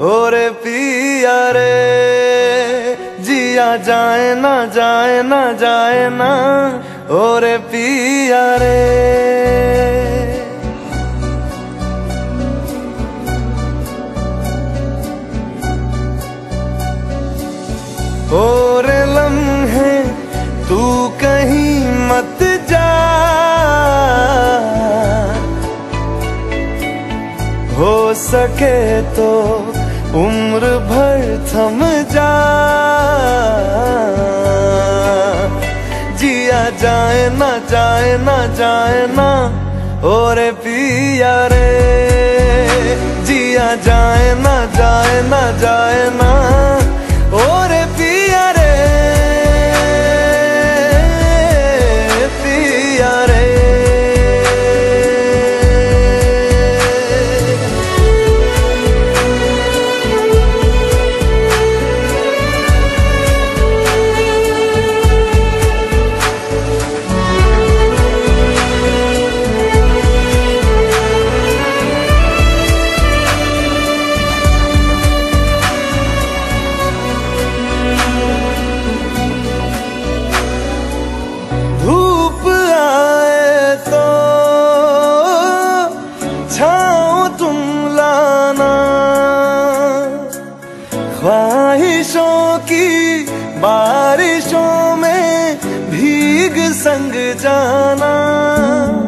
और पिया रे, जिया जाए ना जाए ना जाए ना और पिया रे। और लम्हे, तू कहीं मत जा। हो सके तो उम्र भर थम जा, जिया जाए ना जाए ना जाए ना और पिया रे। जिया जाए ना जाए ना जाए ना ख्वाहिशों की बारिशों में भीग संग जाना।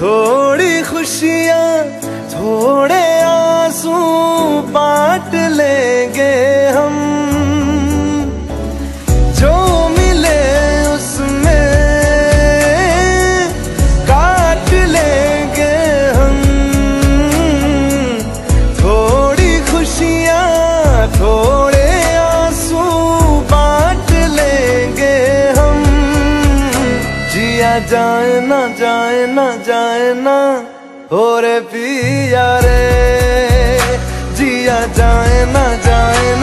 थोड़ी खुशियाँ थोड़े जाए ना जाए ना जाए ना। और पिया रे जिया जाए ना जाए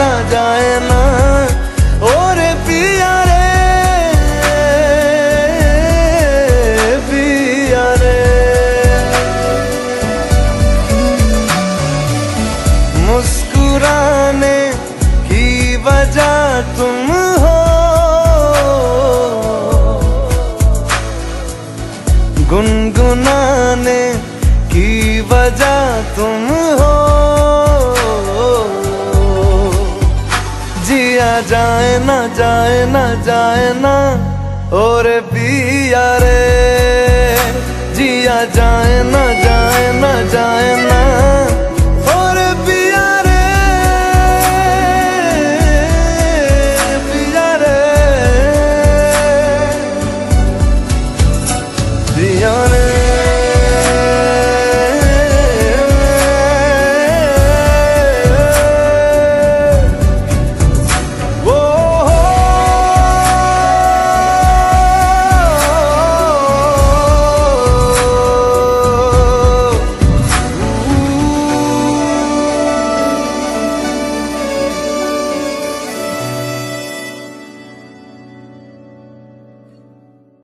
गुनगुनाने की वजह तुम हो। जिया जाए ना जाए ना जाए ना, और पिया रे। जिया जाए ना जाए ना जाए